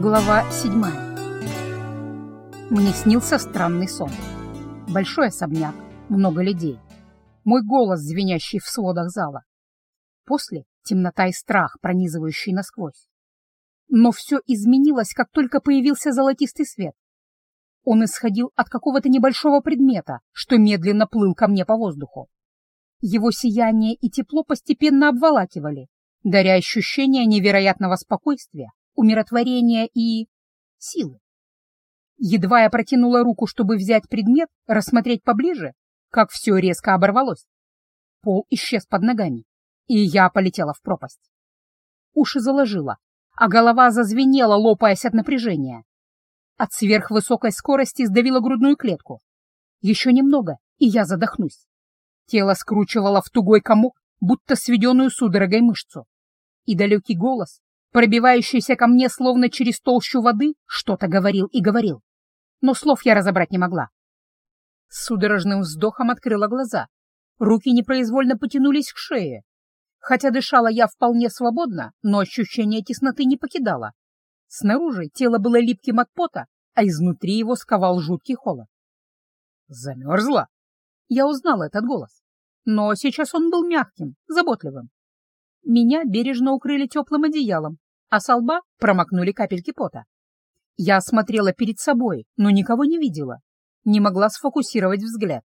Глава седьмая. Мне снился странный сон. Большой особняк, много людей. Мой голос, звенящий в сводах зала. После — темнота и страх, пронизывающий насквозь. Но все изменилось, как только появился золотистый свет. Он исходил от какого-то небольшого предмета, что медленно плыл ко мне по воздуху. Его сияние и тепло постепенно обволакивали, даря ощущение невероятного спокойствия, умиротворения и... силы. Едва я протянула руку, чтобы взять предмет, рассмотреть поближе, как все резко оборвалось. Пол исчез под ногами, и я полетела в пропасть. Уши заложила, а голова зазвенела, лопаясь от напряжения. От сверхвысокой скорости сдавила грудную клетку. Еще немного, и я задохнусь. Тело скручивало в тугой комок, будто сведенную судорогой мышцу. И далекий голос, пробивающийся ко мне словно через толщу воды, что-то говорил и говорил. Но слов я разобрать не могла. С судорожным вздохом открыла глаза. Руки непроизвольно потянулись к шее. Хотя дышала я вполне свободно, но ощущение тесноты не покидало. Снаружи тело было липким от пота, а изнутри его сковал жуткий холод. «Замерзла?» Я узнала этот голос. Но сейчас он был мягким, заботливым. Меня бережно укрыли теплым одеялом, а со лба промокнули капельки пота. Я смотрела перед собой, но никого не видела. Не могла сфокусировать взгляд.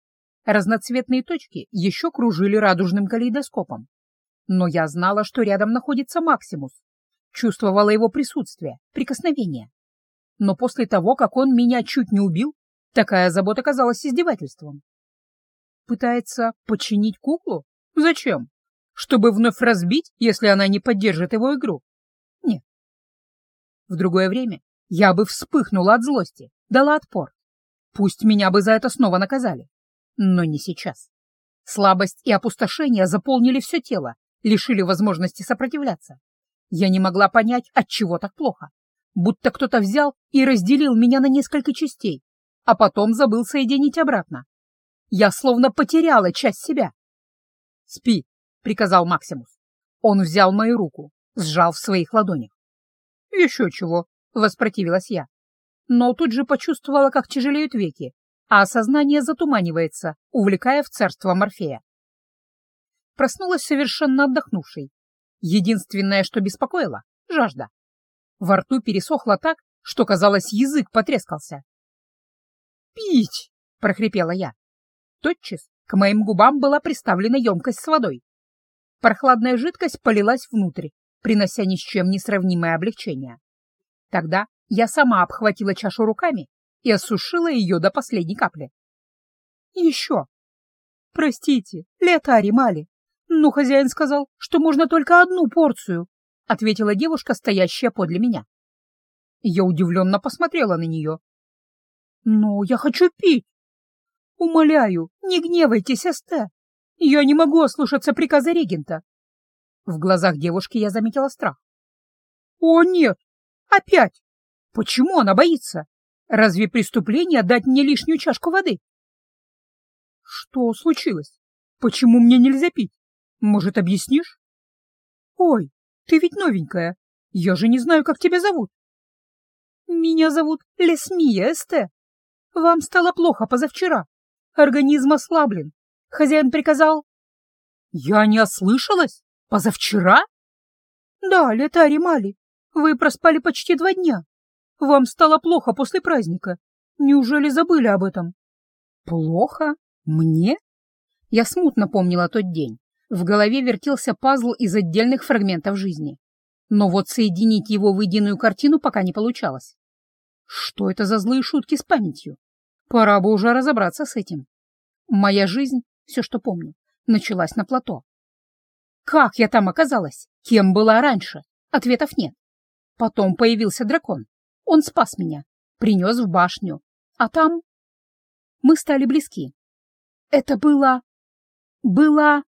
Разноцветные точки еще кружили радужным калейдоскопом. Но я знала, что рядом находится Максимус. Чувствовала его присутствие, прикосновение. Но после того, как он меня чуть не убил, такая забота казалась издевательством. Пытается починить куклу? Зачем? Чтобы вновь разбить, если она не поддержит его игру? В другое время я бы вспыхнула от злости, дала отпор. Пусть меня бы за это снова наказали. Но не сейчас. Слабость и опустошение заполнили все тело, лишили возможности сопротивляться. Я не могла понять, от чего так плохо. Будто кто-то взял и разделил меня на несколько частей, а потом забыл соединить обратно. Я словно потеряла часть себя. «Спи», — приказал Максимус. Он взял мою руку, сжал в своих ладонях. «Еще чего», — воспротивилась я. Но тут же почувствовала, как тяжелеют веки, а сознание затуманивается, увлекая в царство Морфея. Проснулась совершенно отдохнувшей. Единственное, что беспокоило — жажда. Во рту пересохло так, что, казалось, язык потрескался. «Пить!» — прохрипела я. Тотчас к моим губам была приставлена емкость с водой. Прохладная жидкость полилась внутрь, принося ни с чем не сравнимое облегчение. Тогда я сама обхватила чашу руками и осушила ее до последней капли. «Еще!» «Простите, Леотари Мали, но хозяин сказал, что можно только одну порцию», — ответила девушка, стоящая подле меня. Я удивленно посмотрела на нее. «Но я хочу пить!» «Умоляю, не гневайтесь, Эсте! Я не могу ослушаться приказа регента!» В глазах девушки я заметила страх. «О, нет! Опять! Почему она боится? Разве преступление дать мне лишнюю чашку воды?» «Что случилось? Почему мне нельзя пить? Может, объяснишь?» «Ой, ты ведь новенькая. Я же не знаю, как тебя зовут». «Меня зовут Лесмия Эсте. Вам стало плохо позавчера. Организм ослаблен. Хозяин приказал... Я не ослышалась? Позавчера? Да, Летари Мали, вы проспали почти два дня. Вам стало плохо после праздника. Неужели забыли об этом? Плохо? Мне? Я смутно помнила тот день. В голове вертелся пазл из отдельных фрагментов жизни. Но вот соединить его в единую картину пока не получалось. Что это за злые шутки с памятью? Пора бы уже разобраться с этим. Моя жизнь, все, что помню, началась на плато. Как я там оказалась? Кем была раньше? Ответов нет. Потом появился дракон. Он спас меня, принес в башню. А там... Мы стали близки. Это было... Было...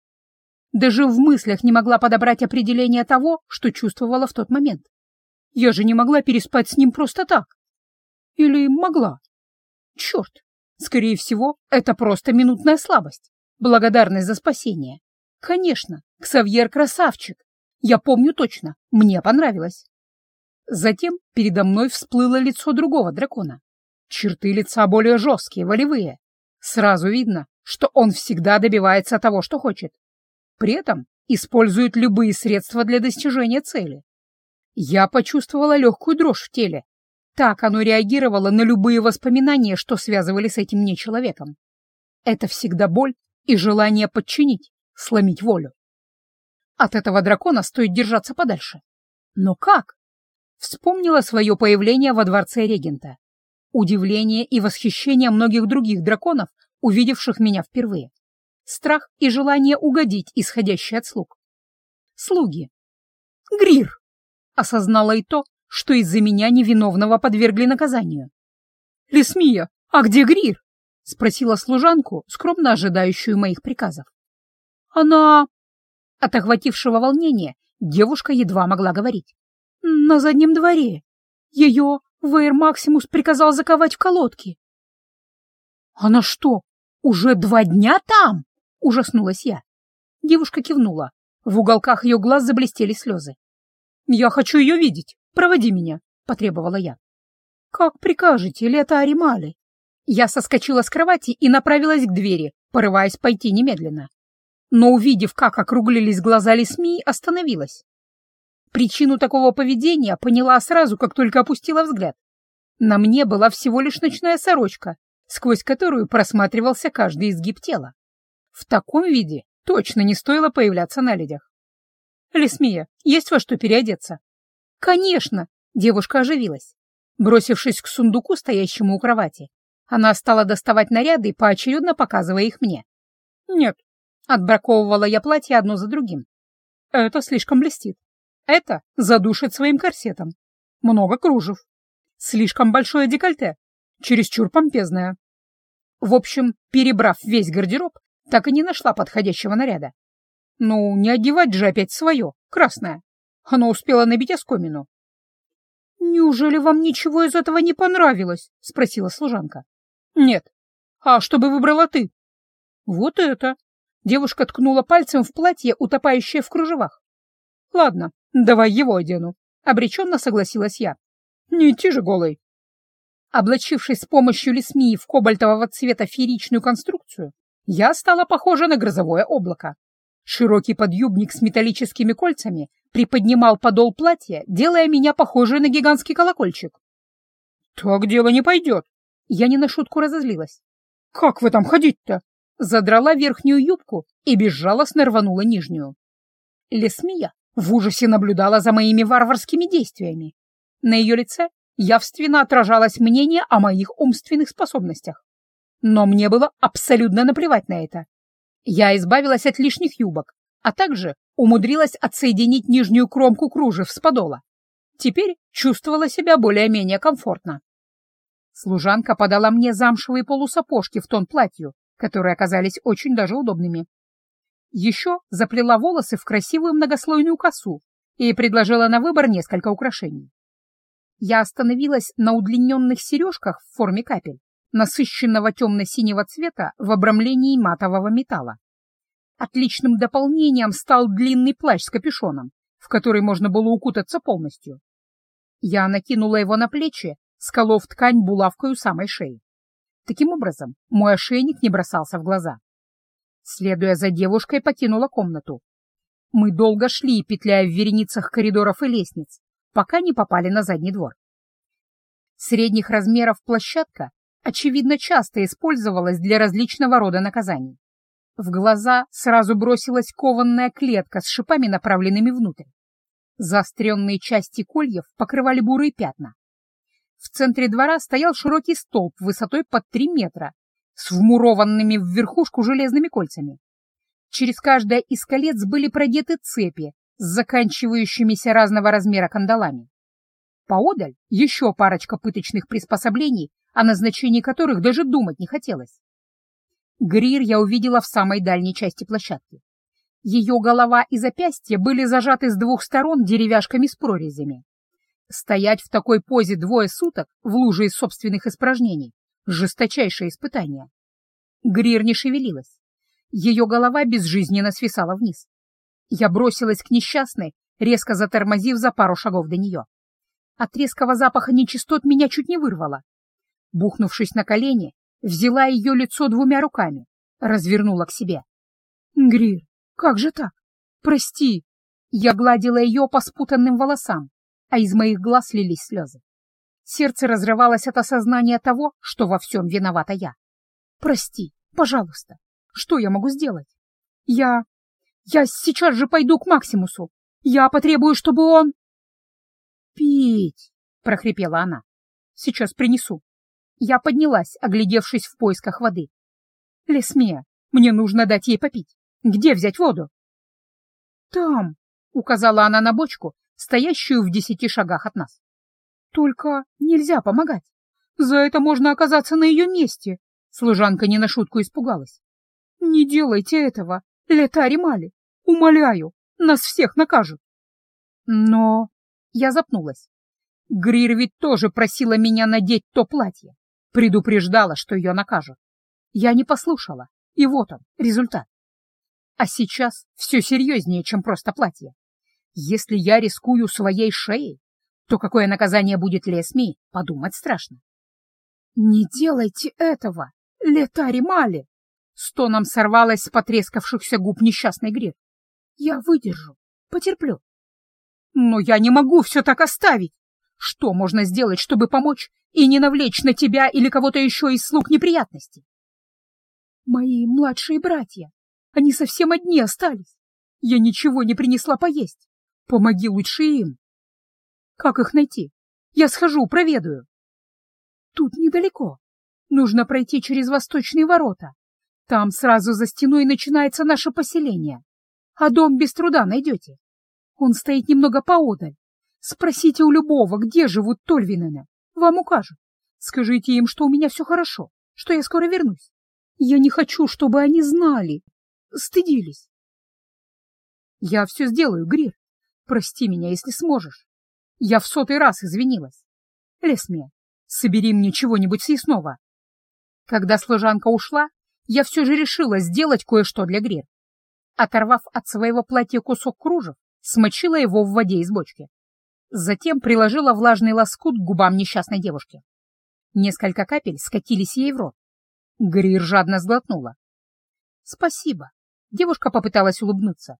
Даже в мыслях не могла подобрать определение того, что чувствовала в тот момент. Я же не могла переспать с ним просто так. Или могла? Черт! Скорее всего, это просто минутная слабость. Благодарность за спасение. Конечно, Ксавьер красавчик. Я помню точно, мне понравилось. Затем передо мной всплыло лицо другого дракона. Черты лица более жесткие, волевые. Сразу видно, что он всегда добивается того, что хочет. При этом использует любые средства для достижения цели. Я почувствовала легкую дрожь в теле. Так оно реагировало на любые воспоминания, что связывали с этим не человеком. Это всегда боль и желание подчинить, сломить волю. От этого дракона стоит держаться подальше. Но как? Вспомнила свое появление во дворце регента. Удивление и восхищение многих других драконов, увидевших меня впервые. Страх и желание угодить, исходящие от слуг. Слуги. Грир! Осознала и то, что из-за меня невиновного подвергли наказанию. «Лесмия, а где Грир?» — спросила служанку, скромно ожидающую моих приказов. «Она...» От охватившего волнения девушка едва могла говорить. «На заднем дворе. Ее Вейр Максимус приказал заковать в колодки». «Она что, уже два дня там?» — ужаснулась я. Девушка кивнула. В уголках ее глаз заблестели слезы. «Я хочу ее видеть. Проводи меня», — потребовала я. «Как прикажете, лето Аримали?» Я соскочила с кровати и направилась к двери, порываясь пойти немедленно. Но, увидев, как округлились глаза Лесми, остановилась. Причину такого поведения поняла сразу, как только опустила взгляд. На мне была всего лишь ночная сорочка, сквозь которую просматривался каждый изгиб тела. В таком виде точно не стоило появляться на людях. «Лесмия, есть во что переодеться?» «Конечно!» — девушка оживилась. Бросившись к сундуку, стоящему у кровати, она стала доставать наряды, поочередно показывая их мне. «Нет», — отбраковывала я платье одно за другим. «Это слишком блестит. Это задушит своим корсетом. Много кружев. Слишком большое декольте. Чересчур помпезное». В общем, перебрав весь гардероб, так и не нашла подходящего наряда. Ну, не одевать же опять свое, красное. Оно успело набить оскомину. «Неужели вам ничего из этого не понравилось?» — спросила служанка. «Нет. А что бы выбрала ты?» «Вот это!» — девушка ткнула пальцем в платье, утопающее в кружевах. «Ладно, давай его одену», — обреченно согласилась я. «Не идти же голой». Облачившись с помощью лесмии в кобальтового цвета фееричную конструкцию, я стала похожа на грозовое облако. Широкий подъюбник с металлическими кольцами приподнимал подол платья, делая меня похожей на гигантский колокольчик. «Так дело не пойдет!» Я не на шутку разозлилась. «Как вы там ходить-то?» Задрала верхнюю юбку и безжалостно рванула нижнюю. Лесмия в ужасе наблюдала за моими варварскими действиями. На ее лице явственно отражалось мнение о моих умственных способностях. Но мне было абсолютно наплевать на это. Я избавилась от лишних юбок, а также умудрилась отсоединить нижнюю кромку кружев с подола. Теперь чувствовала себя более-менее комфортно. Служанка подала мне замшевые полусапожки в тон платью, которые оказались очень даже удобными. Еще заплела волосы в красивую многослойную косу и предложила на выбор несколько украшений. Я остановилась на удлиненных сережках в форме капель, насыщенного темно-синего цвета в обрамлении матового металла. Отличным дополнением стал длинный плащ с капюшоном, в который можно было укутаться полностью. Я накинула его на плечи, сколов ткань булавкой у самой шеи. Таким образом, мой ошейник не бросался в глаза. Следуя за девушкой, покинула комнату. Мы долго шли, петляя в вереницах коридоров и лестниц, пока не попали на задний двор. Средних размеров площадка очевидно, часто использовалась для различного рода наказаний. В глаза сразу бросилась кованная клетка с шипами, направленными внутрь. Заостренные части кольев покрывали бурые пятна. В центре двора стоял широкий столб высотой под три метра с вмурованными в верхушку железными кольцами. Через каждое из колец были продеты цепи с заканчивающимися разного размера кандалами. Поодаль еще парочка пыточных приспособлений о назначении которых даже думать не хотелось. Грир я увидела в самой дальней части площадки. Ее голова и запястья были зажаты с двух сторон деревяшками с прорезями. Стоять в такой позе двое суток в луже из собственных испражнений — жесточайшее испытание. Грир не шевелилась. Ее голова безжизненно свисала вниз. Я бросилась к несчастной, резко затормозив за пару шагов до нее. От резкого запаха нечистот меня чуть не вырвало. Бухнувшись на колени, взяла ее лицо двумя руками, развернула к себе. «Грир, как же так? Прости!» Я гладила ее по спутанным волосам, а из моих глаз лились слезы. Сердце разрывалось от осознания того, что во всем виновата я. «Прости, пожалуйста, что я могу сделать? Я... я сейчас же пойду к Максимусу. Я потребую, чтобы он...» «Пить!» — прохрипела она. «Сейчас принесу». Я поднялась, оглядевшись в поисках воды. «Лесмея, мне нужно дать ей попить. Где взять воду?» «Там», — указала она на бочку, стоящую в десяти шагах от нас. «Только нельзя помогать. За это можно оказаться на ее месте». Служанка не на шутку испугалась. «Не делайте этого, Летари Мали. Умоляю, нас всех накажут». Но я запнулась. Грир ведь тоже просила меня надеть то платье. Предупреждала, что ее накажут. Я не послушала, и вот он, результат. А сейчас все серьезнее, чем просто платье. Если я рискую своей шеей, то какое наказание будет Лесми, подумать страшно. «Не делайте этого, Летари Мали!» Стоном сорвалась с потрескавшихся губ несчастный грек. «Я выдержу, потерплю». «Но я не могу все так оставить! Что можно сделать, чтобы помочь и не навлечь на тебя или кого-то еще из слуг неприятностей?» «Мои младшие братья, они совсем одни остались. Я ничего не принесла поесть. Помоги лучше им». «Как их найти? Я схожу, проведаю». «Тут недалеко. Нужно пройти через восточные ворота. Там сразу за стеной начинается наше поселение. А дом без труда найдете. Он стоит немного поодаль. Спросите у любого, где живут Тольвинены. Вам укажут. Скажите им, что у меня все хорошо, что я скоро вернусь. Я не хочу, чтобы они знали, стыдились. Я все сделаю, Грир. Прости меня, если сможешь. Я в сотый раз извинилась. Лесме, собери мне чего-нибудь съестного. Когда служанка ушла, я все же решила сделать кое-что для Грир. Оторвав от своего платья кусок кружев, смочила его в воде из бочки. Затем приложила влажный лоскут к губам несчастной девушки. Несколько капель скатились ей в рот. Грир жадно сглотнула. «Спасибо». Девушка попыталась улыбнуться.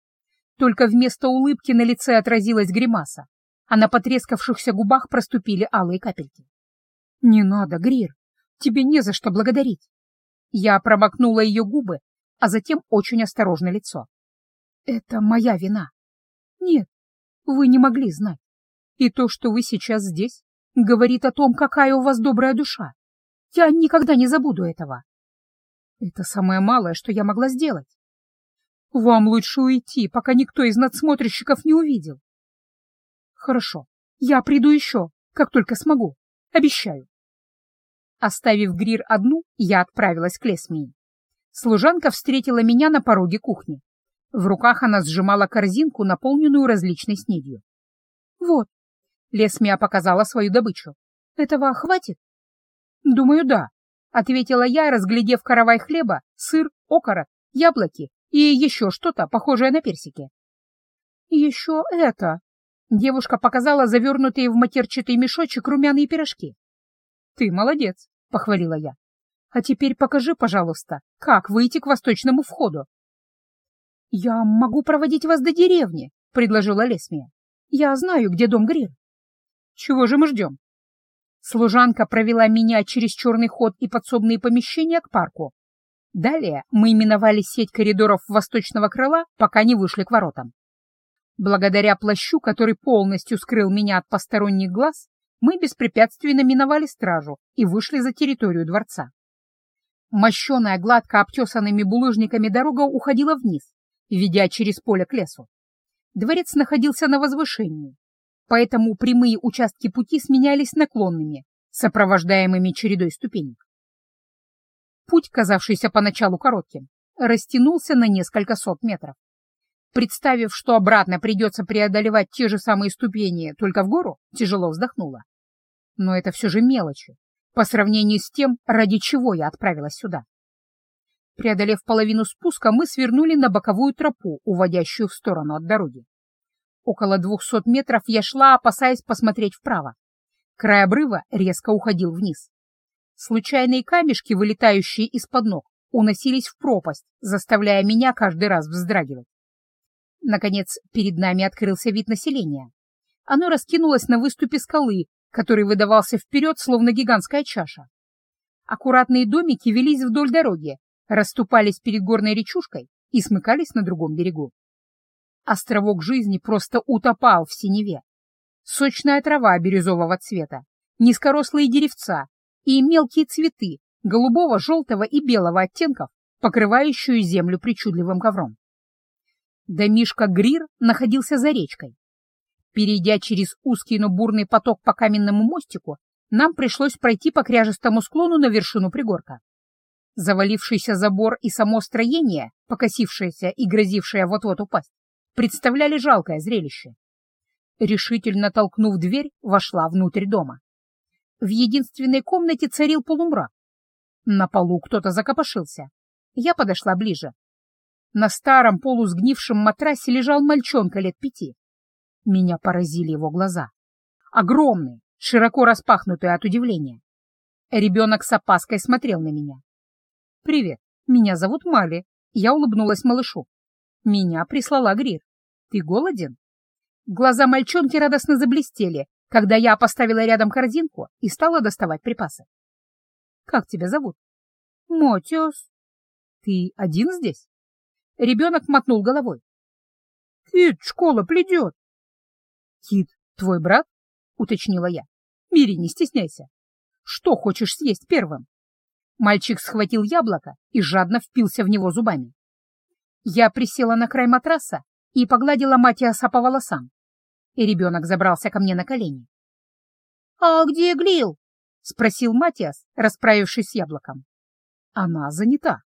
Только вместо улыбки на лице отразилась гримаса, а на потрескавшихся губах проступили алые капельки. «Не надо, Грир, тебе не за что благодарить». Я промокнула ее губы, а затем очень осторожно лицо. «Это моя вина. Нет, вы не могли знать. И то, что вы сейчас здесь, говорит о том, какая у вас добрая душа. Я никогда не забуду этого. Это самое малое, что я могла сделать. Вам лучше уйти, пока никто из надсмотрщиков не увидел. Хорошо, я приду еще, как только смогу. Обещаю. Оставив Грир одну, я отправилась к Лесмии. Служанка встретила меня на пороге кухни. В руках она сжимала корзинку, наполненную различной снедью. «Вот», — Лесмия показала свою добычу. «Этого хватит?» «Думаю, да», — ответила я, разглядев каравай хлеба, сыр, окорок, яблоки и еще что-то, похожее на персики. «Еще это...» — девушка показала завернутые в матерчатый мешочек румяные пирожки. «Ты молодец», — похвалила я. «А теперь покажи, пожалуйста, как выйти к восточному входу». «Я могу проводить вас до деревни», — предложила Лесмия. «Я знаю, где дом Грир». «Чего же мы ждем?» Служанка провела меня через черный ход и подсобные помещения к парку. Далее мы именовали сеть коридоров восточного крыла, пока не вышли к воротам. Благодаря плащу, который полностью скрыл меня от посторонних глаз, мы беспрепятственно миновали стражу и вышли за территорию дворца. Мощеная гладко обтесанными булыжниками дорога уходила вниз, ведя через поле к лесу. Дворец находился на возвышении, поэтому прямые участки пути сменялись наклонными, сопровождаемыми чередой ступенек. Путь, казавшийся поначалу коротким, растянулся на несколько сот метров. Представив, что обратно придется преодолевать те же самые ступени, только в гору, тяжело вздохнула. Но это все же мелочи, по сравнению с тем, ради чего я отправилась сюда. Преодолев половину спуска, мы свернули на боковую тропу, уводящую в сторону от дороги. Около двухсот метров я шла, опасаясь посмотреть вправо. Край обрыва резко уходил вниз. Случайные камешки, вылетающие из-под ног, уносились в пропасть, заставляя меня каждый раз вздрагивать. Наконец, перед нами открылся вид населения. Оно раскинулось на выступе скалы, который выдавался вперед, словно гигантская чаша. Аккуратные домики велись вдоль дороги, расступались перед горной речушкой и смыкались на другом берегу. Островок жизни просто утопал в синеве. Сочная трава бирюзового цвета, низкорослые деревца и мелкие цветы голубого, желтого и белого оттенков, покрывающую землю причудливым ковром. Домишка Грир находился за речкой. Перейдя через узкий, но бурный поток по каменному мостику, нам пришлось пройти по кряжестому склону на вершину пригорка. Завалившийся забор и само строение, покосившееся и грозившее вот-вот упасть, представляли жалкое зрелище. Решительно толкнув дверь, вошла внутрь дома. В единственной комнате царил полумрак. На полу кто-то закопошился. Я подошла ближе. На старом полусгнившем матрасе лежал мальчонка лет пяти. Меня поразили его глаза. Огромные, широко распахнутые от удивления. Ребенок с опаской смотрел на меня. «Привет, меня зовут Мали». Я улыбнулась малышу. «Меня прислала Грир. Ты голоден?» Глаза мальчонки радостно заблестели, когда я поставила рядом корзинку и стала доставать припасы. «Как тебя зовут?» «Мотиус». «Ты один здесь?» Ребенок мотнул головой. «Кит, школа придет». «Кит, твой брат?» — уточнила я. «Мири, не стесняйся. Что хочешь съесть первым?» Мальчик схватил яблоко и жадно впился в него зубами. Я присела на край матраса и погладила Матиаса по волосам, и ребенок забрался ко мне на колени. «А где Глил?» — спросил Матиас, расправившись с яблоком. «Она занята,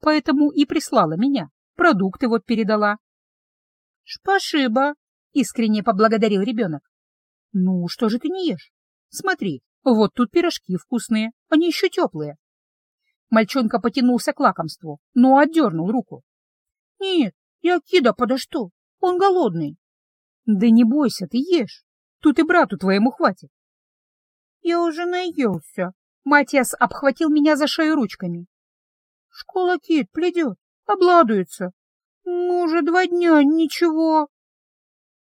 поэтому и прислала меня, продукты вот передала». «Шпашиба!» — искренне поблагодарил ребенок. «Ну, что же ты не ешь? Смотри, вот тут пирожки вкусные, они еще теплые. Мальчонка потянулся к лакомству, но отдернул руку. «Нет, я Кида подожду, он голодный». «Да не бойся, ты ешь, тут и брату твоему хватит». «Я уже наелся», — Матиас обхватил меня за шею ручками. «Школа Кит пледет, обладуется. Ну, уже два дня, ничего».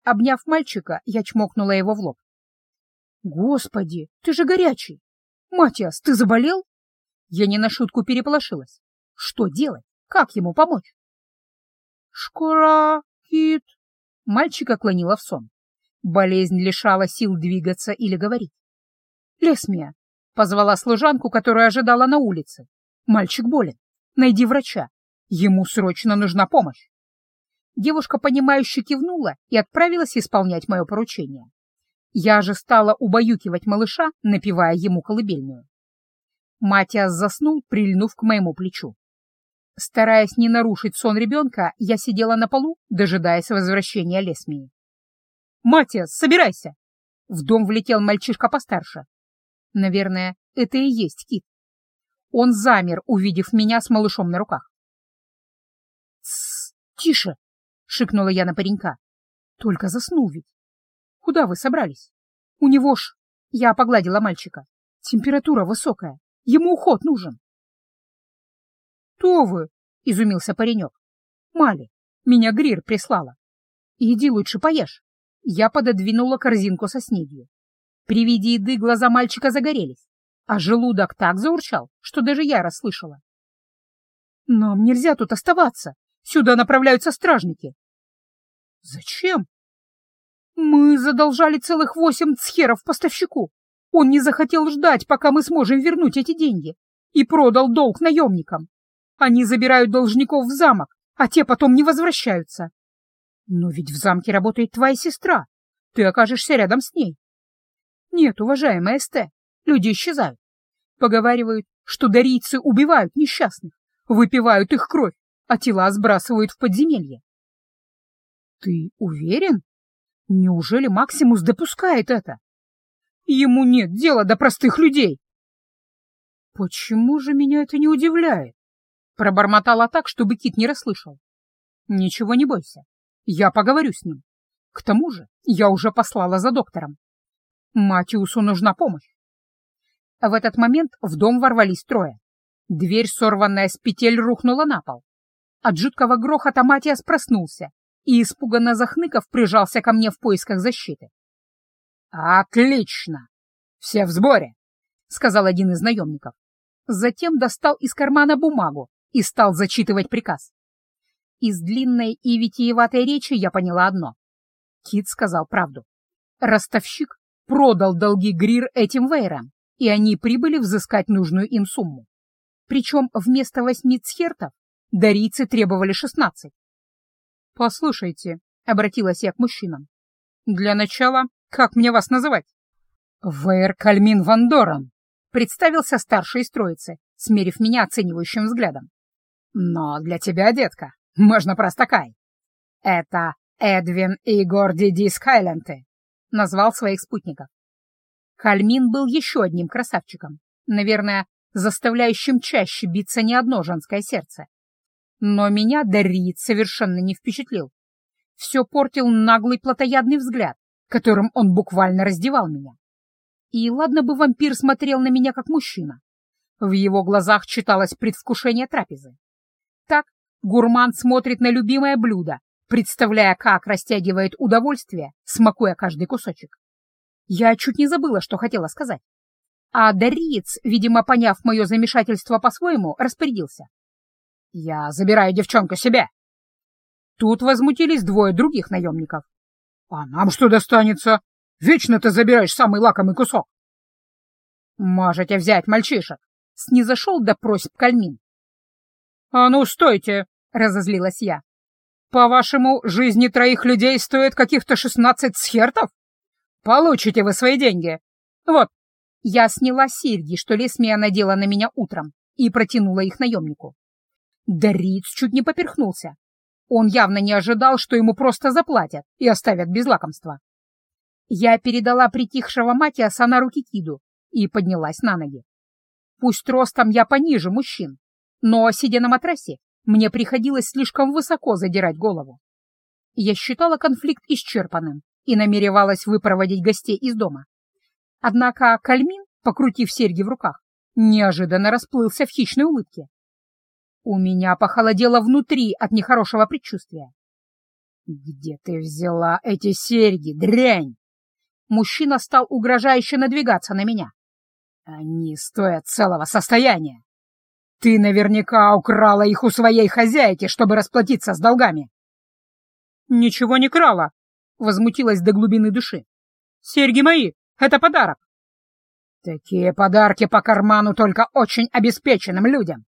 Обняв мальчика, я чмокнула его в лоб. «Господи, ты же горячий! Матиас, ты заболел?» Я не на шутку переполошилась. Что делать? Как ему помочь? «Шкура, кит!» Мальчика клонила в сон. Болезнь лишала сил двигаться или говорить. «Лесмия!» — позвала служанку, которая ожидала на улице. «Мальчик болен. Найди врача. Ему срочно нужна помощь». Девушка, понимающе кивнула и отправилась исполнять мое поручение. Я же стала убаюкивать малыша, напевая ему колыбельную. Матиас заснул, прильнув к моему плечу. Стараясь не нарушить сон ребенка, я сидела на полу, дожидаясь возвращения Лесмии. «Матиас, собирайся!» В дом влетел мальчишка постарше. Наверное, это и есть Кит. Он замер, увидев меня с малышом на руках. «Тссс, тише!» — шикнула я на паренька. «Только заснул ведь. Куда вы собрались? У него ж...» Я погладила мальчика. «Температура высокая. Ему уход нужен. «Кто вы?» — изумился паренек. «Мали, меня Грир прислала. Иди лучше поешь». Я пододвинула корзинку со снедью. При виде еды глаза мальчика загорелись, а желудок так заурчал, что даже я расслышала. «Нам нельзя тут оставаться. Сюда направляются стражники». «Зачем?» «Мы задолжали целых восемь цхеров поставщику. Он не захотел ждать, пока мы сможем вернуть эти деньги, и продал долг наемникам. Они забирают должников в замок, а те потом не возвращаются. Но ведь в замке работает твоя сестра. Ты окажешься рядом с ней. Нет, уважаемая Эсте, люди исчезают. Поговаривают, что дарийцы убивают несчастных, выпивают их кровь, а тела сбрасывают в подземелье. Ты уверен? Неужели Максимус допускает это? Ему нет дела до простых людей. Почему же меня это не удивляет? Пробормотала так, чтобы Кит не расслышал. Ничего не бойся, я поговорю с ним. К тому же я уже послала за доктором. Матиусу нужна помощь. В этот момент в дом ворвались трое. Дверь, сорванная с петель, рухнула на пол. От жуткого грохота Матиас проснулся и, испуганно захныков, прижался ко мне в поисках защиты. «Отлично! Все в сборе!» — сказал один из наемников. Затем достал из кармана бумагу и стал зачитывать приказ. Из длинной и витиеватой речи я поняла одно. Кит сказал правду. Ростовщик продал долги Грир этим вейрам, и они прибыли взыскать нужную им сумму. Причем вместо восьми цхертов дарийцы требовали шестнадцать. «Послушайте», — обратилась я к мужчинам, — «для начала, как мне вас называть?» «Вейр Кальмин Вандоран», — представился старший из троицы, смерив меня оценивающим взглядом. «Но для тебя, детка, можно просто Кай. Это Эдвин Игор Диди Скайленты», — назвал своих спутников. Кальмин был еще одним красавчиком, наверное, заставляющим чаще биться не одно женское сердце. Но меня Дарит совершенно не впечатлил. Все портил наглый плотоядный взгляд, которым он буквально раздевал меня. И ладно бы вампир смотрел на меня как мужчина. В его глазах читалось предвкушение трапезы. Гурман смотрит на любимое блюдо, представляя, как растягивает удовольствие, смакуя каждый кусочек. Я чуть не забыла, что хотела сказать. А Дариец, видимо, поняв мое замешательство по-своему, распорядился. «Я забираю девчонку себе!» Тут возмутились двое других наемников. «А нам что достанется? Вечно ты забираешь самый лакомый кусок!» «Можете взять мальчишек!» — снизошел до просьб Кальмин. «А ну, стойте!» — разозлилась я. «По-вашему, жизни троих людей стоит каких-то шестнадцать схертов? Получите вы свои деньги! Вот, я сняла серьги, что Лесмия надела на меня утром, и протянула их наемнику. Дариц чуть не поперхнулся. Он явно не ожидал, что ему просто заплатят и оставят без лакомства. Я передала притихшего Матиаса на руки Киду и поднялась на ноги. Пусть ростом я пониже мужчин, но, сидя на матрасе, мне приходилось слишком высоко задирать голову. Я считала конфликт исчерпанным и намеревалась выпроводить гостей из дома. Однако Кальмин, покрутив серьги в руках, неожиданно расплылся в хищной улыбке. У меня похолодело внутри от нехорошего предчувствия. «Где ты взяла эти серьги, дрянь?» Мужчина стал угрожающе надвигаться на меня. «Они стоят целого состояния. Ты наверняка украла их у своей хозяйки, чтобы расплатиться с долгами». «Ничего не крала», — возмутилась до глубины души. «Серьги мои, это подарок. Такие подарки по карману только очень обеспеченным людям.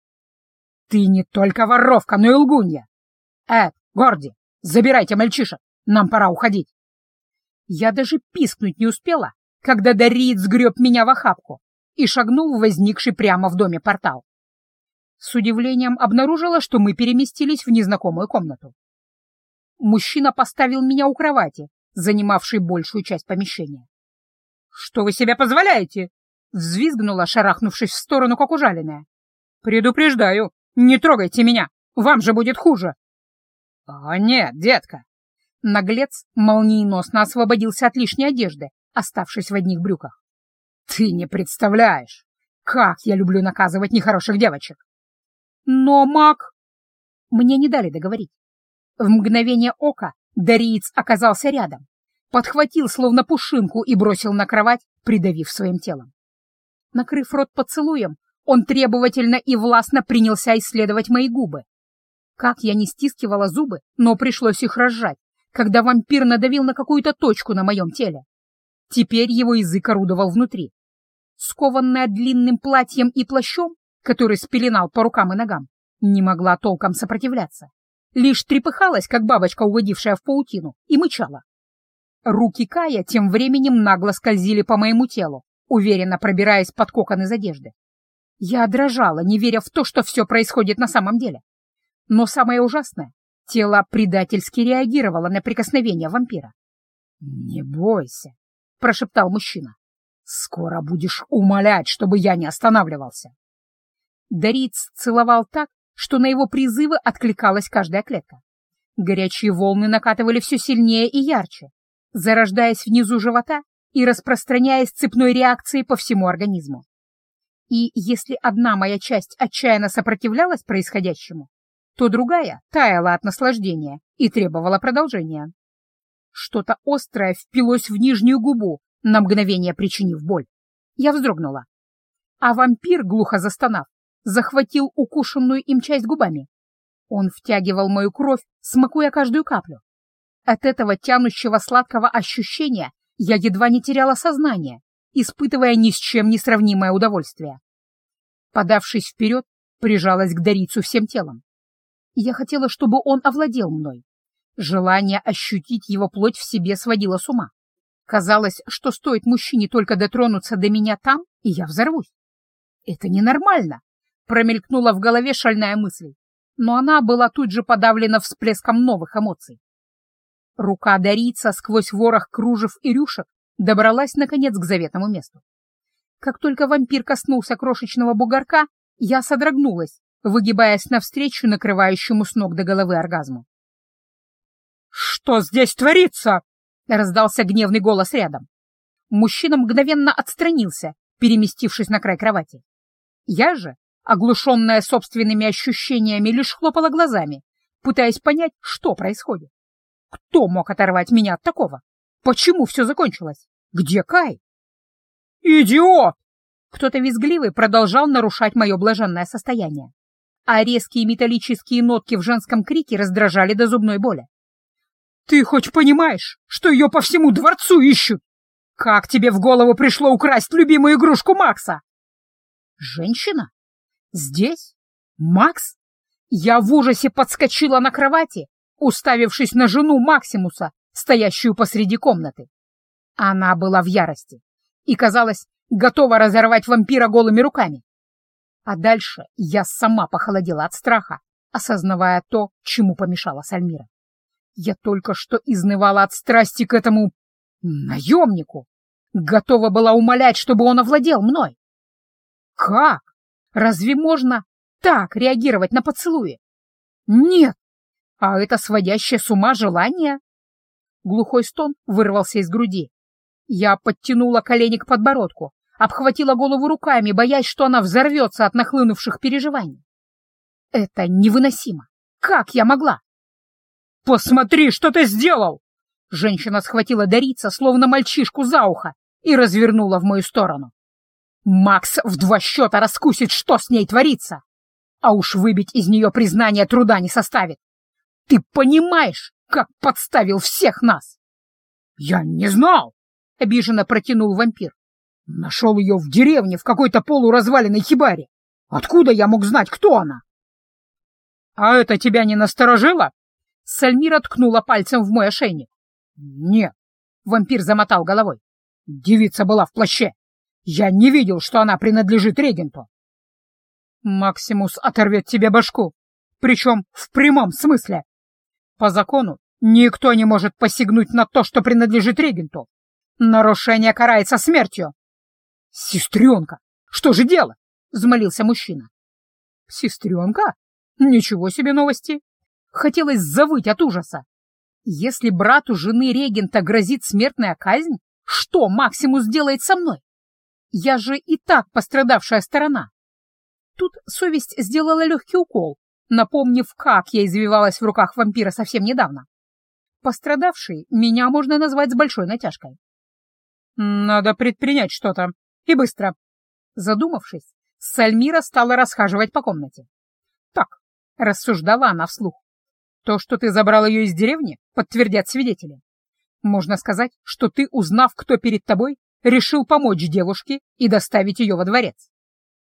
Ты не только воровка, но и лгунья. Эд, Горди, забирайте мальчишек, нам пора уходить. Я даже пискнуть не успела, когда Дарит сгреб меня в охапку и шагнул в возникший прямо в доме портал. С удивлением обнаружила, что мы переместились в незнакомую комнату. Мужчина поставил меня у кровати, занимавшей большую часть помещения. «Что вы себе позволяете?» — взвизгнула, шарахнувшись в сторону, как ужаленная. «Предупреждаю, не трогайте меня, вам же будет хуже!» «О, нет, детка!» Наглец молниеносно освободился от лишней одежды, оставшись в одних брюках. «Ты не представляешь, как я люблю наказывать нехороших девочек!» «Но, маг...» Мне не дали договорить. В мгновение ока Дариец оказался рядом, подхватил словно пушинку и бросил на кровать, придавив своим телом. Накрыв рот поцелуем, он требовательно и властно принялся исследовать мои губы. Как я не стискивала зубы, но пришлось их разжать, когда вампир надавил на какую-то точку на моем теле. Теперь его язык орудовал внутри. Скованная длинным платьем и плащом, который спеленал по рукам и ногам, не могла толком сопротивляться. Лишь трепыхалась, как бабочка, угодившая в паутину, и мычала. Руки Кая тем временем нагло скользили по моему телу, уверенно пробираясь под кокон из одежды. Я дрожала, не веря в то, что все происходит на самом деле. Но самое ужасное — тело предательски реагировало на прикосновение вампира. «Не бойся», — прошептал мужчина. «Скоро будешь умолять, чтобы я не останавливался». Дариц целовал так, что на его призывы откликалась каждая клетка. Горячие волны накатывали все сильнее и ярче, зарождаясь внизу живота и распространяясь цепной реакцией по всему организму. И если одна моя часть отчаянно сопротивлялась происходящему, то другая таяла от наслаждения и требовала продолжения. Что-то острое впилось в нижнюю губу, на мгновение причинив боль. Я вздрогнула. А вампир, глухо застонав, захватил укушенную им часть губами. Он втягивал мою кровь, смакуя каждую каплю. От этого тянущего сладкого ощущения я едва не теряла сознание, испытывая ни с чем не сравнимое удовольствие. Подавшись вперед, прижалась к Дарицу всем телом. Я хотела, чтобы он овладел мной. Желание ощутить его плоть в себе сводило с ума. Казалось, что стоит мужчине только дотронуться до меня там, и я взорвусь. Это ненормально, промелькнула в голове шальная мысль, но она была тут же подавлена всплеском новых эмоций. Рука Дарица сквозь ворох кружев и рюшек добралась, наконец, к заветному месту. Как только вампир коснулся крошечного бугорка, я содрогнулась, выгибаясь навстречу накрывающему с ног до головы оргазму. «Что здесь творится?» — раздался гневный голос рядом. Мужчина мгновенно отстранился, переместившись на край кровати. Я же, оглушенная собственными ощущениями, лишь хлопала глазами, пытаясь понять, что происходит. Кто мог оторвать меня от такого? Почему все закончилось? Где Кай? «Идиот!» Кто-то визгливый продолжал нарушать мое блаженное состояние, а резкие металлические нотки в женском крике раздражали до зубной боли. «Ты хоть понимаешь, что ее по всему дворцу ищут? Как тебе в голову пришло украсть любимую игрушку Макса?» «Женщина? Здесь? Макс?» Я в ужасе подскочила на кровати, уставившись на жену Максимуса, стоящую посреди комнаты. Она была в ярости и, казалось, готова разорвать вампира голыми руками. А дальше я сама похолодела от страха, осознавая то, чему помешала Сальмира. Я только что изнывала от страсти к этому наемнику. Готова была умолять, чтобы он овладел мной. Как? Разве можно так реагировать на поцелуи? Нет. А это сводящее с ума желание? Глухой стон вырвался из груди. Я подтянула колени к подбородку, обхватила голову руками, боясь, что она взорвется от нахлынувших переживаний. Это невыносимо. Как я могла? «Посмотри, что ты сделал!» Женщина схватила Дарица, словно мальчишку за ухо, и развернула в мою сторону. Макс в два счета раскусит, что с ней творится. А уж выбить из нее признание труда не составит. Ты понимаешь, как подставил всех нас? Я не знал, — обиженно протянул вампир. Нашел ее в деревне в какой-то полуразваленной хибаре. Откуда я мог знать, кто она? А это тебя не насторожило? Сальмира ткнула пальцем в мой ошейник. «Нет», — вампир замотал головой. «Девица была в плаще. Я не видел, что она принадлежит регенту». «Максимус оторвет тебе башку, причем в прямом смысле. По закону никто не может посягнуть на то, что принадлежит регенту. Нарушение карается смертью». «Сестренка, что же делать?» — взмолился мужчина. «Сестренка? Ничего себе новости!» Хотелось завыть от ужаса. Если брату жены регента грозит смертная казнь, что Максимус сделает со мной? Я же и так пострадавшая сторона. Тут совесть сделала легкий укол, напомнив, как я извивалась в руках вампира совсем недавно. Пострадавший меня можно назвать с большой натяжкой. Надо предпринять что-то. И быстро. Задумавшись, Сальмира стала расхаживать по комнате. Так, рассуждала она вслух. То, что ты забрал ее из деревни, подтвердят свидетели. Можно сказать, что ты, узнав, кто перед тобой, решил помочь девушке и доставить ее во дворец.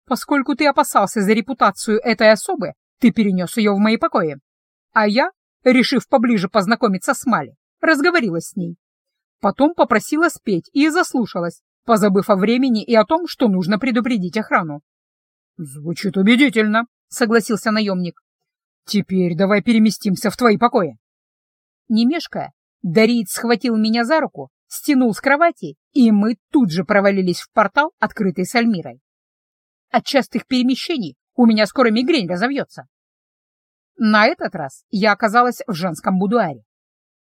Поскольку ты опасался за репутацию этой особы, ты перенес ее в мои покои. А я, решив поближе познакомиться с Мали, разговорилась с ней. Потом попросила спеть и заслушалась, позабыв о времени и о том, что нужно предупредить охрану. «Звучит убедительно», — согласился наемник. «Теперь давай переместимся в твои покои». Не мешкая, Дариец схватил меня за руку, стянул с кровати, и мы тут же провалились в портал, открытый Сальмирой. От частых перемещений у меня скоро мигрень разовьется. На этот раз я оказалась в женском будуаре.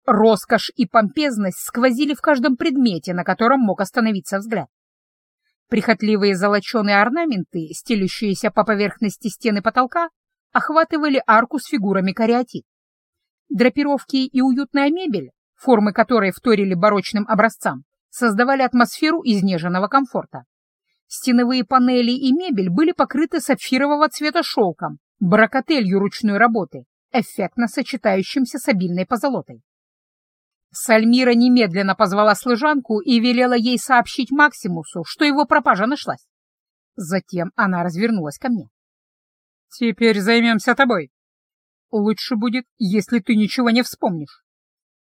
Роскошь и помпезность сквозили в каждом предмете, на котором мог остановиться взгляд. Прихотливые золоченые орнаменты, стелющиеся по поверхности стены потолка, охватывали арку с фигурами кариатид. Драпировки и уютная мебель, формы которой вторили барочным образцам, создавали атмосферу изнеженного комфорта. Стеновые панели и мебель были покрыты сапфирового цвета шелком, бракотелью ручной работы, эффектно сочетающимся с обильной позолотой. Сальмира немедленно позвала служанку и велела ей сообщить Максимусу, что его пропажа нашлась. Затем она развернулась ко мне. «Теперь займемся тобой. Лучше будет, если ты ничего не вспомнишь».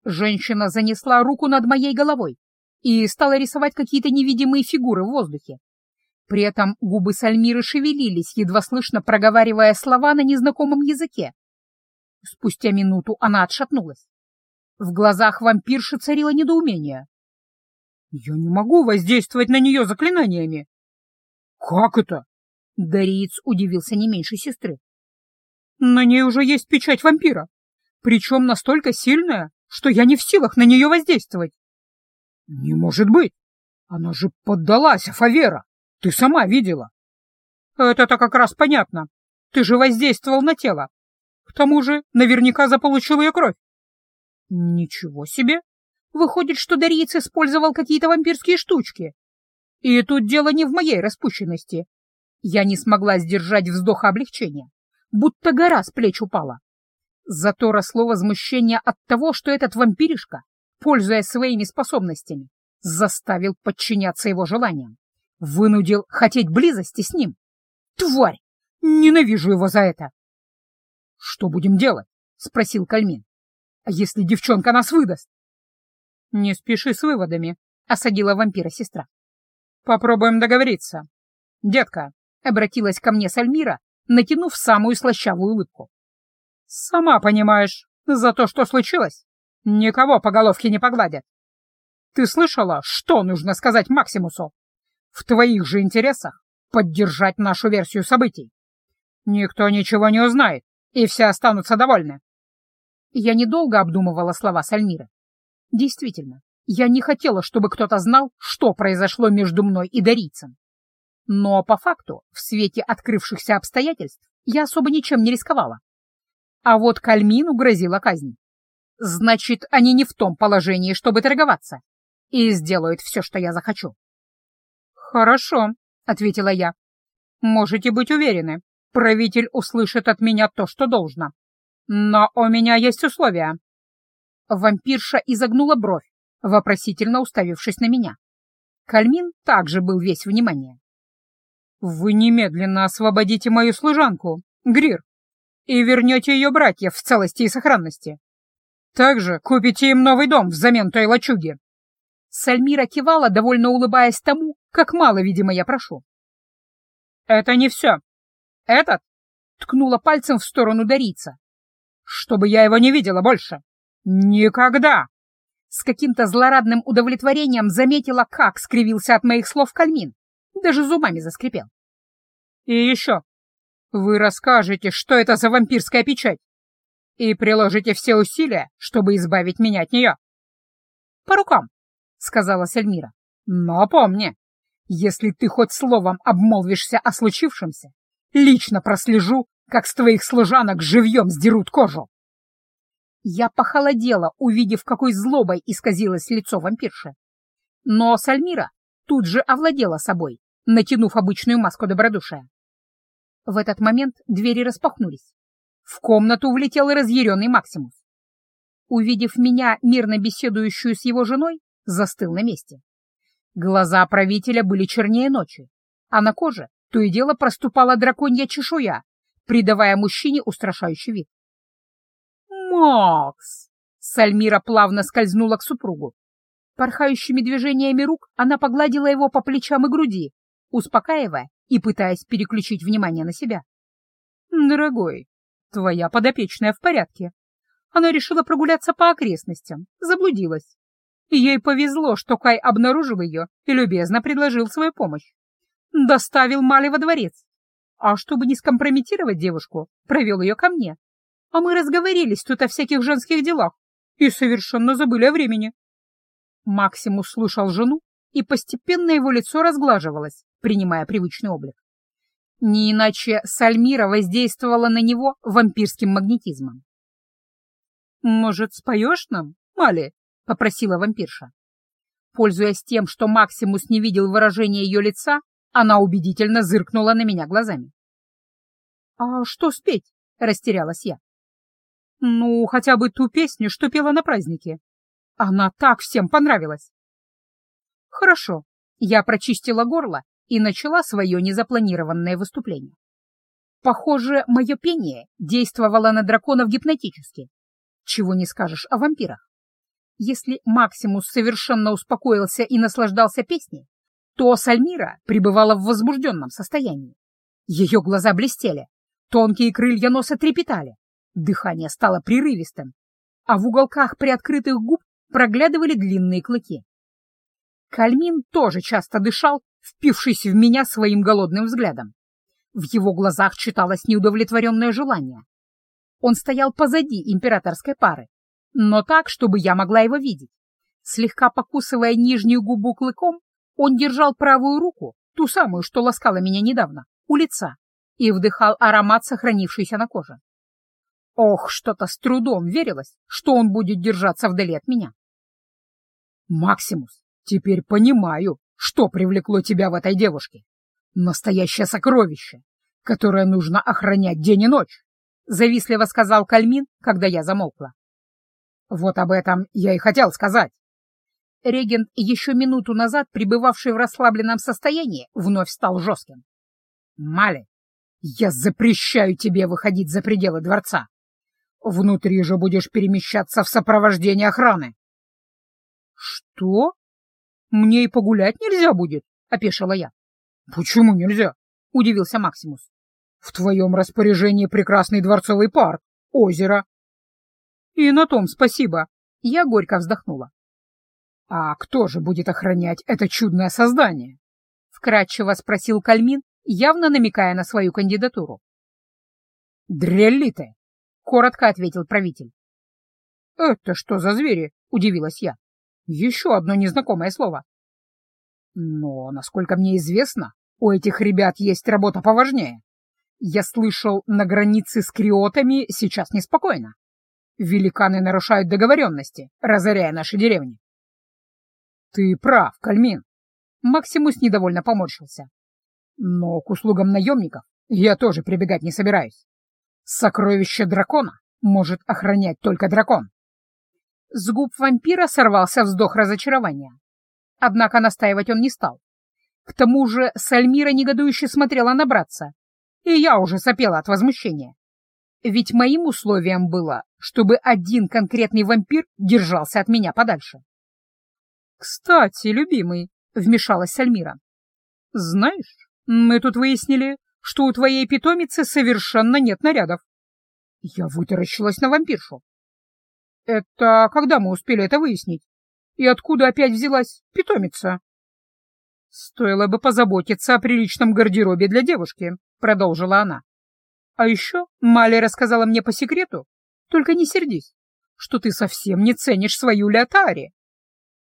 Женщина занесла руку над моей головой и стала рисовать какие-то невидимые фигуры в воздухе. При этом губы Сальмиры шевелились, едва слышно проговаривая слова на незнакомом языке. Спустя минуту она отшатнулась. В глазах вампирши царило недоумение. «Я не могу воздействовать на нее заклинаниями». «Как это?» Дариец удивился не меньше сестры. «На ней уже есть печать вампира, причем настолько сильная, что я не в силах на нее воздействовать». «Не может быть! Она же поддалась, Фавера! Ты сама видела!» «Это-то как раз понятно. Ты же воздействовал на тело. К тому же наверняка заполучил ее кровь. Ничего себе! Выходит, что Дариец использовал какие-то вампирские штучки. И тут дело не в моей распущенности. Я не смогла сдержать вздоха облегчения, будто гора с плеч упала. Зато росло возмущение от того, что этот вампиришка, пользуясь своими способностями, заставил подчиняться его желаниям, вынудил хотеть близости с ним. Тварь! Ненавижу его за это! — Что будем делать? — спросил Кальмин. А если девчонка нас выдаст? Не спеши с выводами, осадила вампира сестра. Попробуем договориться. Детка, обратилась ко мне Сальмира, натянув самую слащавую улыбку. Сама понимаешь, за то, что случилось, никого по головке не погладят. Ты слышала, что нужно сказать Максимусу? В твоих же интересах поддержать нашу версию событий. Никто ничего не узнает, и все останутся довольны. Я недолго обдумывала слова Сальмира. Действительно, я не хотела, чтобы кто-то знал, что произошло между мной и Дарийцем. Но по факту, в свете открывшихся обстоятельств, я особо ничем не рисковала. А вот Кальмину грозила казнь. Значит, они не в том положении, чтобы торговаться, и сделают все, что я захочу. «Хорошо», — ответила я. «Можете быть уверены, правитель услышит от меня то, что должно. «Но у меня есть условия». Вампирша изогнула бровь, вопросительно уставившись на меня. Кальмин также был весь внимание. «Вы немедленно освободите мою служанку, Грир, и вернете ее братьев в целости и сохранности. Также купите им новый дом взамен той лачуги». Сальмира кивала, довольно улыбаясь тому, как мало, видимо, я прошу. «Это не все. Этот...» — ткнула пальцем в сторону Дарица чтобы я его не видела больше. Никогда!» С каким-то злорадным удовлетворением заметила, как скривился от моих слов Кальмин. Даже зубами заскрипел. «И еще. Вы расскажете, что это за вампирская печать, и приложите все усилия, чтобы избавить меня от нее». «По рукам», — сказала Сельмира. «Но помни, если ты хоть словом обмолвишься о случившемся, лично прослежу, как с твоих служанок живьем сдерут кожу. Я похолодела, увидев, какой злобой исказилось лицо вампирши. Но Сальмира тут же овладела собой, натянув обычную маску добродушия. В этот момент двери распахнулись. В комнату влетел разъяренный Максимус. Увидев меня, мирно беседующую с его женой, застыл на месте. Глаза правителя были чернее ночи, а на коже то и дело проступала драконья чешуя, придавая мужчине устрашающий вид. «Макс!» Сальмира плавно скользнула к супругу. Порхающими движениями рук она погладила его по плечам и груди, успокаивая и пытаясь переключить внимание на себя. «Дорогой, твоя подопечная в порядке. Она решила прогуляться по окрестностям, заблудилась. Ей повезло, что Кай обнаружил ее и любезно предложил свою помощь. Доставил Мали во дворец. А чтобы не скомпрометировать девушку, провел ее ко мне. А мы разговорились тут о всяких женских делах и совершенно забыли о времени. Максимус слушал жену, и постепенно его лицо разглаживалось, принимая привычный облик. Не иначе Сальмира воздействовала на него вампирским магнетизмом. «Может, споешь нам, Мали?» — попросила вампирша. Пользуясь тем, что Максимус не видел выражения ее лица, она убедительно зыркнула на меня глазами. «А что спеть?» — растерялась я. «Ну, хотя бы ту песню, что пела на празднике. Она так всем понравилась». «Хорошо». Я прочистила горло и начала свое незапланированное выступление. Похоже, мое пение действовало на драконов гипнотически. Чего не скажешь о вампирах. Если Максимус совершенно успокоился и наслаждался песней, то Сальмира пребывала в возбужденном состоянии. Ее глаза блестели, тонкие крылья носа трепетали, дыхание стало прерывистым, а в уголках приоткрытых губ проглядывали длинные клыки. Кальмин тоже часто дышал, впившись в меня своим голодным взглядом. В его глазах читалось неудовлетворенное желание. Он стоял позади императорской пары, но так, чтобы я могла его видеть. Слегка покусывая нижнюю губу клыком, он держал правую руку, ту самую, что ласкала меня недавно, у лица, и вдыхал аромат, сохранившийся на коже. Ох, что-то с трудом верилось, что он будет держаться вдали от меня. «Максимус, теперь понимаю, что привлекло тебя в этой девушке? Настоящее сокровище, которое нужно охранять день и ночь, завистливо сказал Кальмин, когда я замолкла. Вот об этом я и хотел сказать. Регент, еще минуту назад пребывавший в расслабленном состоянии, вновь стал жестким. Мали, я запрещаю тебе выходить за пределы дворца. Внутри же будешь перемещаться в сопровождении охраны. Что? «Мне и погулять нельзя будет», — опешила я. «Почему нельзя?» — удивился Максимус. «В твоем распоряжении прекрасный дворцовый парк, озеро». «И на том спасибо», — я горько вздохнула. «А кто же будет охранять это чудное создание?» — вкратчиво спросил Кальмин, явно намекая на свою кандидатуру. «Дреллиты», — коротко ответил правитель. «Это что за звери?» — удивилась я. Еще одно незнакомое слово. Но, насколько мне известно, у этих ребят есть работа поважнее. Я слышал, на границе с криотами сейчас неспокойно. Великаны нарушают договоренности, разоряя наши деревни. Ты прав, Кальмин. Максимус недовольно поморщился. Но к услугам наемников я тоже прибегать не собираюсь. Сокровище дракона может охранять только дракон. С губ вампира сорвался вздох разочарования. Однако настаивать он не стал. К тому же Сальмира негодующе смотрела на братца, и я уже сопела от возмущения. Ведь моим условием было, чтобы один конкретный вампир держался от меня подальше. «Кстати, любимый», — вмешалась Сальмира, — «знаешь, мы тут выяснили, что у твоей питомицы совершенно нет нарядов». Я вытаращилась на вампиршу. Это когда мы успели это выяснить? И откуда опять взялась питомица? Стоило бы позаботиться о приличном гардеробе для девушки, продолжила она. А еще Мали рассказала мне по секрету, только не сердись, что ты совсем не ценишь свою Леотари.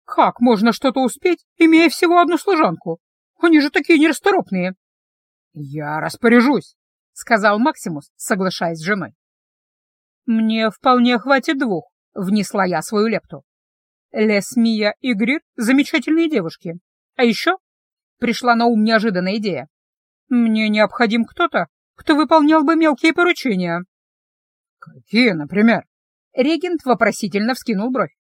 Как можно что-то успеть, имея всего одну служанку? Они же такие нерасторопные. Я распоряжусь, сказал Максимус, соглашаясь с женой. Мне вполне хватит двух, Внесла я свою лепту. Лес, Мия и Грир — замечательные девушки. А еще пришла на ум неожиданная идея. Мне необходим кто-то, кто выполнял бы мелкие поручения. Какие, например? Регент вопросительно вскинул бровь.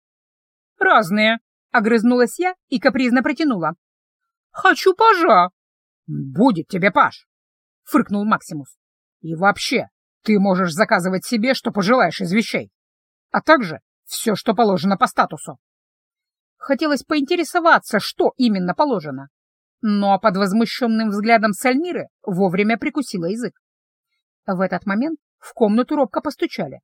Разные, огрызнулась я и капризно протянула. Хочу пажа. Будет тебе паж, фыркнул Максимус. И вообще, ты можешь заказывать себе, что пожелаешь из вещей а также все, что положено по статусу. Хотелось поинтересоваться, что именно положено, но под возмущенным взглядом Сальмиры вовремя прикусила язык. В этот момент в комнату робко постучали.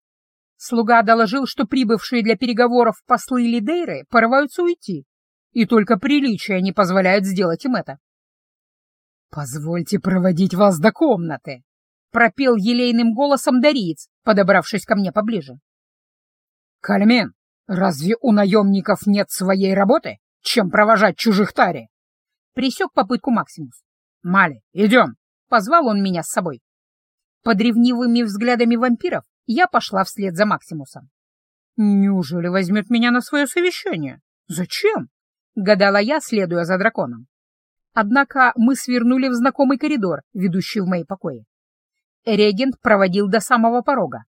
Слуга доложил, что прибывшие для переговоров послы Лидейры порываются уйти, и только приличия не позволяют сделать им это. «Позвольте проводить вас до комнаты», — пропел елейным голосом Дариец, подобравшись ко мне поближе. «Кальмен, Разве у наемников нет своей работы, чем провожать чужих тари? Присек попытку Максимус. Мали, идем. Позвал он меня с собой. Под ревнивыми взглядами вампиров я пошла вслед за Максимусом. Неужели возьмет меня на свое совещание? Зачем? Гадала я, следуя за драконом. Однако мы свернули в знакомый коридор, ведущий в мои покои. Регент проводил до самого порога.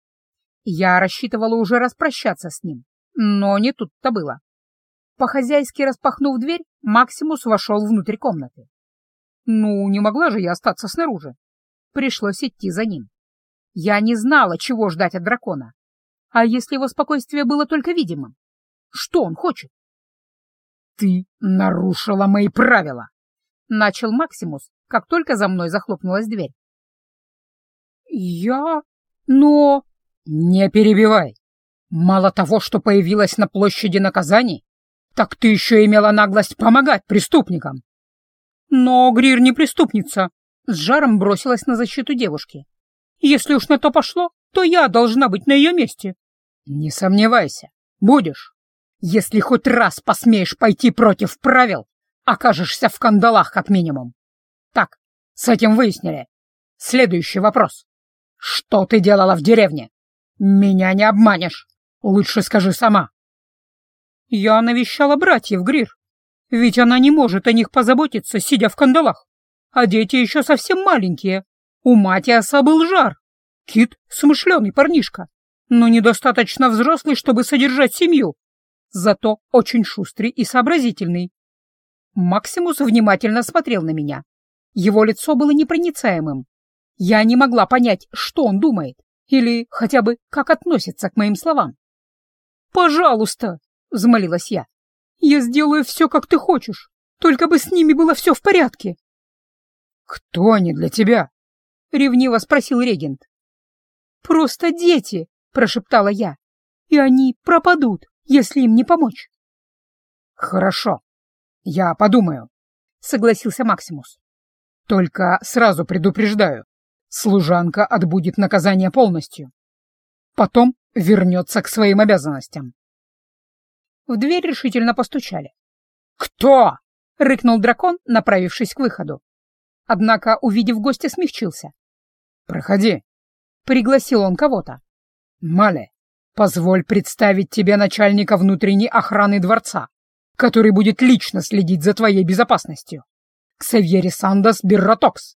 Я рассчитывала уже распрощаться с ним, но не тут-то было. По-хозяйски распахнув дверь, Максимус вошел внутрь комнаты. Ну, не могла же я остаться снаружи. Пришлось идти за ним. Я не знала, чего ждать от дракона. А если его спокойствие было только видимым? Что он хочет? «Ты нарушила мои правила!» — начал Максимус, как только за мной захлопнулась дверь. «Я... но...» «Не перебивай! Мало того, что появилась на площади наказаний, так ты еще имела наглость помогать преступникам!» «Но Грир не преступница!» — с жаром бросилась на защиту девушки. «Если уж на то пошло, то я должна быть на ее месте». «Не сомневайся, будешь. Если хоть раз посмеешь пойти против правил, окажешься в кандалах как минимум. Так, с этим выяснили. Следующий вопрос. Что ты делала в деревне? Меня не обманешь. Лучше скажи сама. Я навещала братьев Грир. Ведь она не может о них позаботиться, сидя в кандалах. А дети еще совсем маленькие. У Матиаса был жар. Кит — смышленый парнишка, но недостаточно взрослый, чтобы содержать семью. Зато очень шустрый и сообразительный. Максимус внимательно смотрел на меня. Его лицо было непроницаемым. Я не могла понять, что он думает, или хотя бы как относится к моим словам. «Пожалуйста!» — взмолилась я. «Я сделаю все, как ты хочешь, только бы с ними было все в порядке». «Кто они для тебя?» — ревниво спросил регент. «Просто дети!» — прошептала я. «И они пропадут, если им не помочь». «Хорошо, я подумаю», — согласился Максимус. «Только сразу предупреждаю, служанка отбудет наказание полностью. Потом вернется к своим обязанностям». В дверь решительно постучали. «Кто?» — рыкнул дракон, направившись к выходу. Однако, увидев гостя, смягчился. «Проходи», — пригласил он кого-то. «Мале, позволь представить тебе начальника внутренней охраны дворца который будет лично следить за твоей безопасностью. Ксавьери Сандас Берратокс.